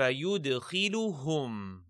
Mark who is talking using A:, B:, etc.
A: فيدخلهم.